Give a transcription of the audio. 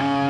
Tanging